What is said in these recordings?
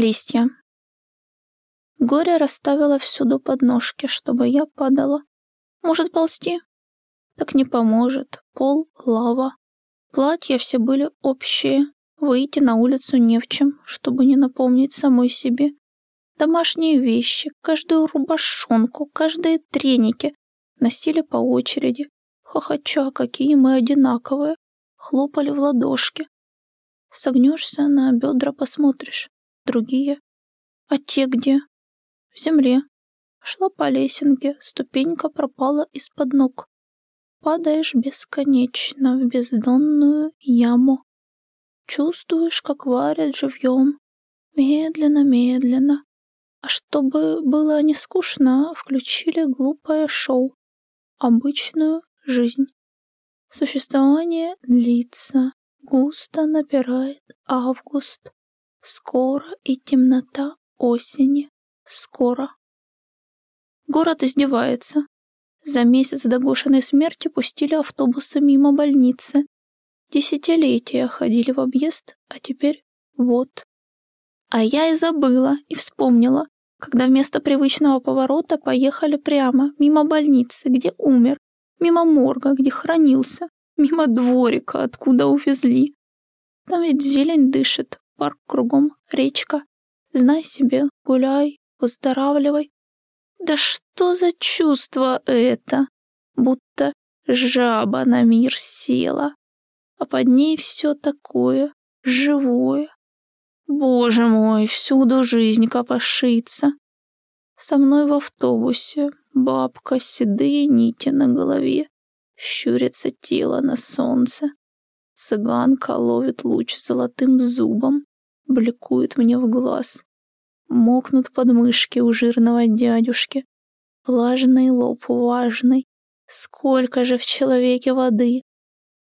Листья. Горе расставила всюду подножки, чтобы я падала. Может ползти? Так не поможет. Пол — лава. Платья все были общие. Выйти на улицу не в чем, чтобы не напомнить самой себе. Домашние вещи, каждую рубашонку, каждые треники носили по очереди. Хохоча, какие мы одинаковые. Хлопали в ладошки. Согнешься, на бедра посмотришь. Другие. А те где? В земле. Шла по лесенке, ступенька пропала из-под ног. Падаешь бесконечно в бездонную яму. Чувствуешь, как варят живьем. Медленно-медленно. А чтобы было не скучно, включили глупое шоу. Обычную жизнь. Существование длится. Густо напирает август. Скоро и темнота осени. Скоро. Город издевается. За месяц до Гошиной смерти пустили автобусы мимо больницы. Десятилетия ходили в объезд, а теперь вот. А я и забыла, и вспомнила, когда вместо привычного поворота поехали прямо, мимо больницы, где умер, мимо морга, где хранился, мимо дворика, откуда увезли. Там ведь зелень дышит, парк кругом, речка. Знай себе, гуляй, выздоравливай. Да что за чувство это? Будто жаба на мир села, а под ней все такое живое. Боже мой, всюду жизнь копошится. Со мной в автобусе бабка, седые нити на голове, щурится тело на солнце. Цыганка ловит луч золотым зубом, бликует мне в глаз. Мокнут подмышки у жирного дядюшки. Влажный лоб важный. Сколько же в человеке воды.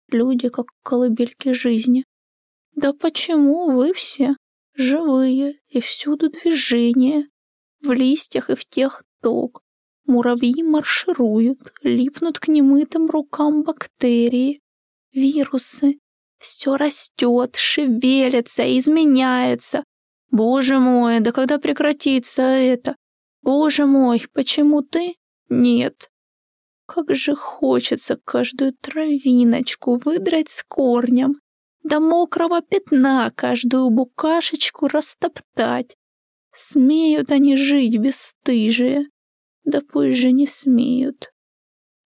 Люди, как колыбельки жизни. Да почему вы все живые и всюду движение? В листьях и в тех ток. Муравьи маршируют, липнут к немытым рукам бактерии, вирусы. Все растет, шевелится, изменяется. Боже мой, да когда прекратится это? Боже мой, почему ты? Нет. Как же хочется каждую травиночку выдрать с корнем, до мокрого пятна каждую букашечку растоптать. Смеют они жить бесстыжие. Да пусть же не смеют.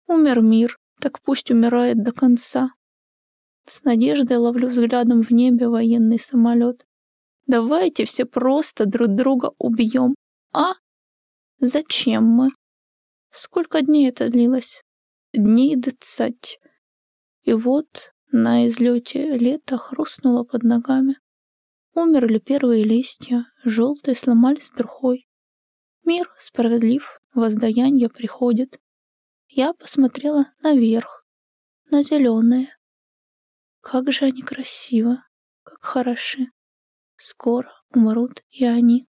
Умер мир, так пусть умирает до конца. С надеждой ловлю взглядом в небе военный самолет. Давайте все просто друг друга убьем. А? Зачем мы? Сколько дней это длилось? Дней двадцать. И вот на излете лето хрустнуло под ногами. Умерли первые листья, желтые сломались трухой. Мир справедлив, воздаяние приходит. Я посмотрела наверх, на зеленые. Как же они красивы, как хороши. Скоро умрут и они.